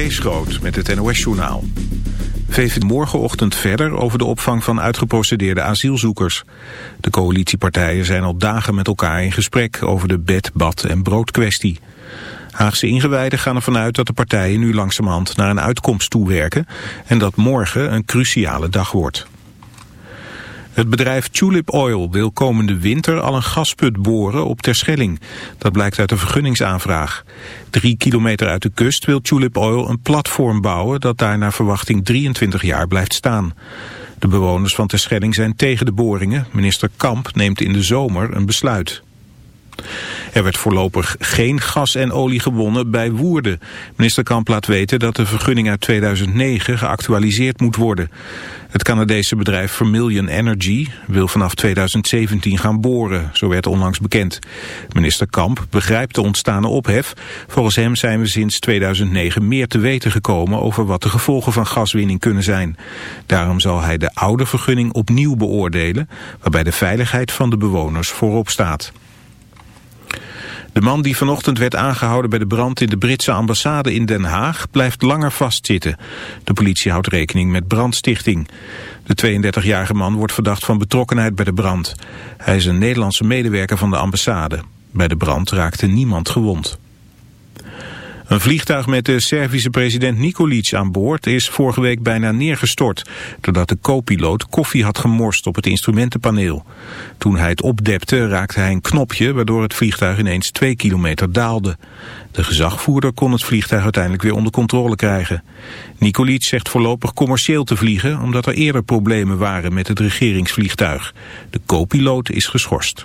Kees Groot met het NOS-journaal. VVD morgenochtend verder over de opvang van uitgeprocedeerde asielzoekers. De coalitiepartijen zijn al dagen met elkaar in gesprek over de bed, bad en broodkwestie. Haagse ingewijden gaan ervan uit dat de partijen nu langzamerhand naar een uitkomst toewerken... en dat morgen een cruciale dag wordt. Het bedrijf Tulip Oil wil komende winter al een gasput boren op Terschelling. Dat blijkt uit een vergunningsaanvraag. Drie kilometer uit de kust wil Tulip Oil een platform bouwen dat daar naar verwachting 23 jaar blijft staan. De bewoners van Terschelling zijn tegen de boringen. Minister Kamp neemt in de zomer een besluit. Er werd voorlopig geen gas en olie gewonnen bij Woerden. Minister Kamp laat weten dat de vergunning uit 2009 geactualiseerd moet worden. Het Canadese bedrijf Vermilion Energy wil vanaf 2017 gaan boren, zo werd onlangs bekend. Minister Kamp begrijpt de ontstane ophef. Volgens hem zijn we sinds 2009 meer te weten gekomen over wat de gevolgen van gaswinning kunnen zijn. Daarom zal hij de oude vergunning opnieuw beoordelen, waarbij de veiligheid van de bewoners voorop staat. De man die vanochtend werd aangehouden bij de brand in de Britse ambassade in Den Haag blijft langer vastzitten. De politie houdt rekening met brandstichting. De 32-jarige man wordt verdacht van betrokkenheid bij de brand. Hij is een Nederlandse medewerker van de ambassade. Bij de brand raakte niemand gewond. Een vliegtuig met de Servische president Nikolic aan boord is vorige week bijna neergestort, doordat de co-piloot koffie had gemorst op het instrumentenpaneel. Toen hij het opdepte raakte hij een knopje, waardoor het vliegtuig ineens twee kilometer daalde. De gezagvoerder kon het vliegtuig uiteindelijk weer onder controle krijgen. Nikolic zegt voorlopig commercieel te vliegen, omdat er eerder problemen waren met het regeringsvliegtuig. De co-piloot is geschorst.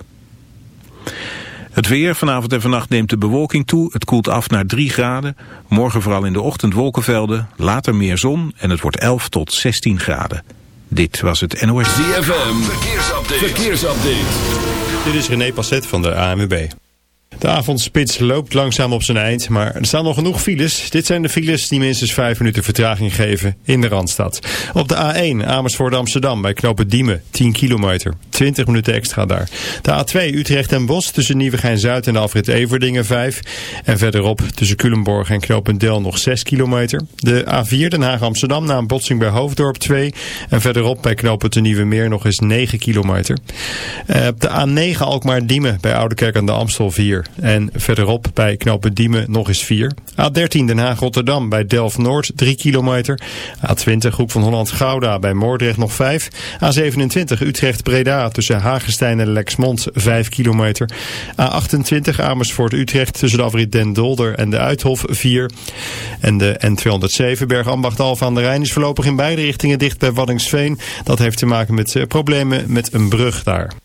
Het weer, vanavond en vannacht neemt de bewolking toe. Het koelt af naar 3 graden. Morgen vooral in de ochtend wolkenvelden. Later meer zon en het wordt 11 tot 16 graden. Dit was het NOS. ZFM, verkeersupdate. verkeersupdate. Dit is René Passet van de ANWB. De avondspits loopt langzaam op zijn eind, maar er staan nog genoeg files. Dit zijn de files die minstens 5 minuten vertraging geven in de Randstad. Op de A1 Amersfoort Amsterdam bij knopen Diemen, 10 kilometer. 20 minuten extra daar. De A2 Utrecht en Bos tussen Nieuwegein-Zuid en Alfred Everdingen 5. En verderop tussen Culemborg en knooppunt Del nog 6 kilometer. De A4 Den Haag Amsterdam na een botsing bij Hoofddorp 2. En verderop bij knooppunt de Nieuwe Meer nog eens 9 kilometer. Uh, op de A9 Alkmaar Diemen bij Oudekerk aan de Amstel 4. En verderop bij knopen Diemen nog eens 4. A13 Den Haag-Rotterdam bij Delft-Noord 3 kilometer. A20 Hoek van Holland-Gouda bij Moordrecht nog 5. A27 Utrecht-Breda tussen Hagestein en Lexmond 5 kilometer. A28 Amersfoort-Utrecht tussen de afrit Den Dolder en de Uithof 4. En de N207 Bergambacht-Alphen aan de Rijn is voorlopig in beide richtingen dicht bij Waddingsveen. Dat heeft te maken met eh, problemen met een brug daar.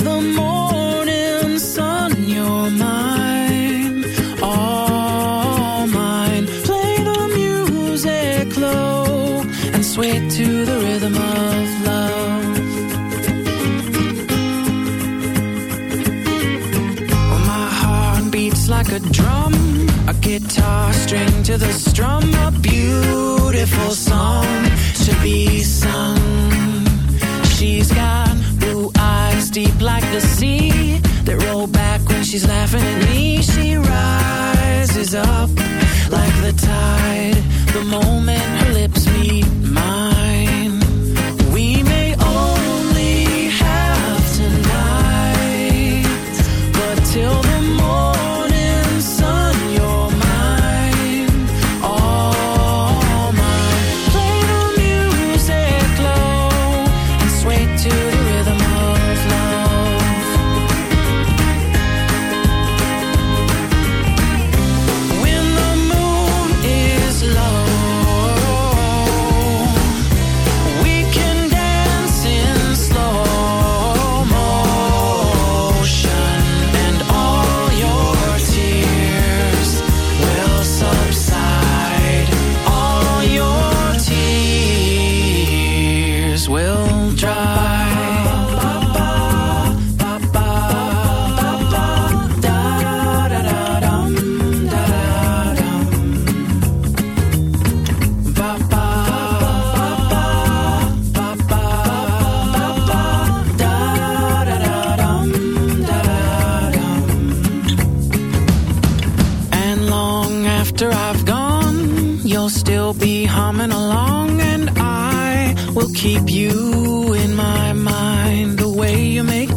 music low and sway to the rhythm of love. Well, my heart beats like a drum, a guitar string to the strum, a beautiful song to be sung. She's got blue eyes deep like the sea that roll back when she's laughing at me. She rises up like the tide the moment her lips meet mine.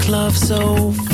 love so far.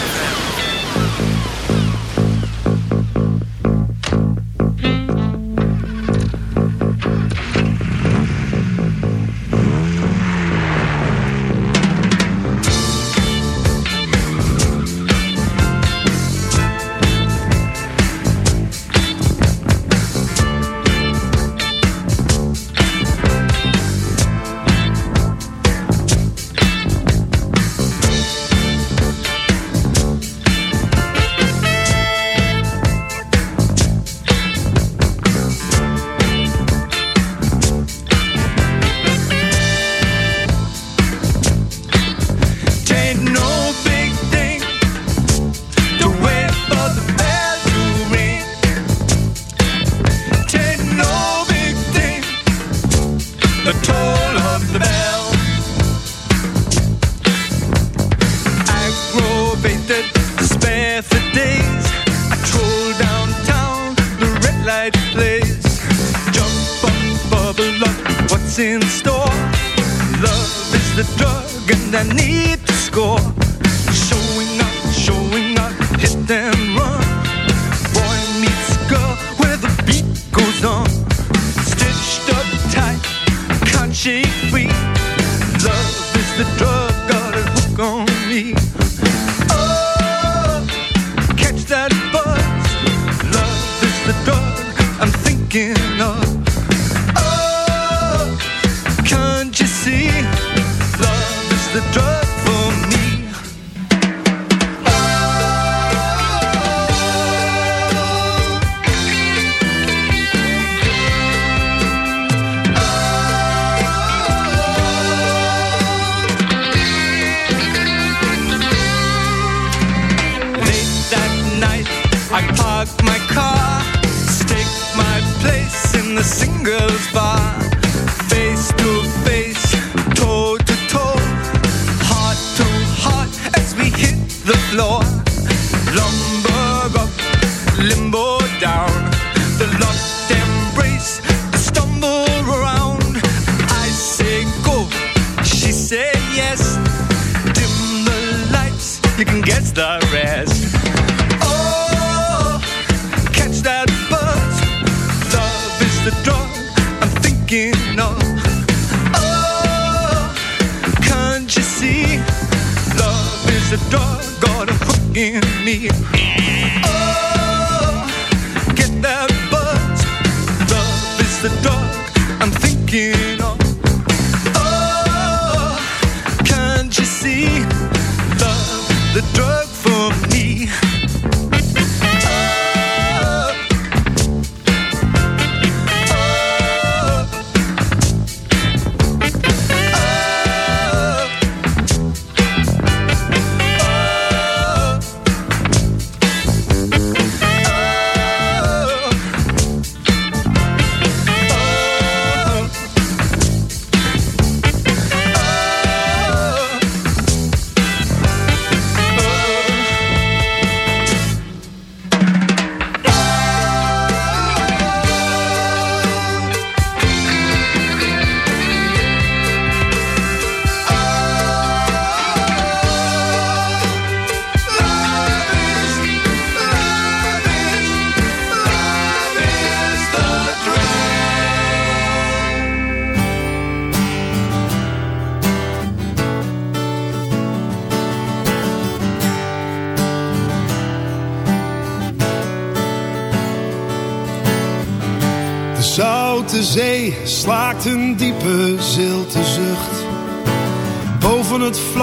a drug and I need te scoren.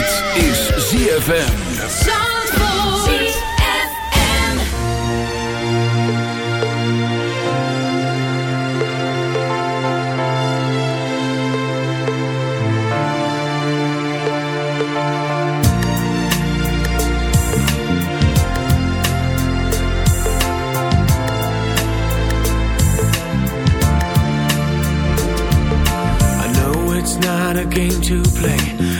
Dit is ZFM. I know it's not a game to play.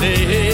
day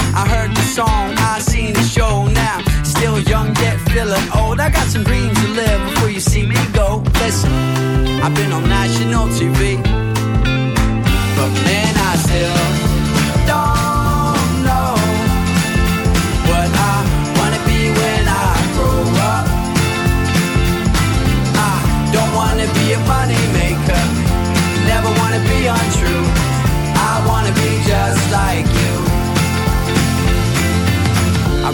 I heard the song, I seen the show. Now, still young yet feeling old. I got some dreams to live before you see me go. Listen, I've been on national TV, but man, I still don't know what I wanna be when I grow up. I don't wanna be a money maker, never wanna be untrue.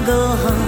歌。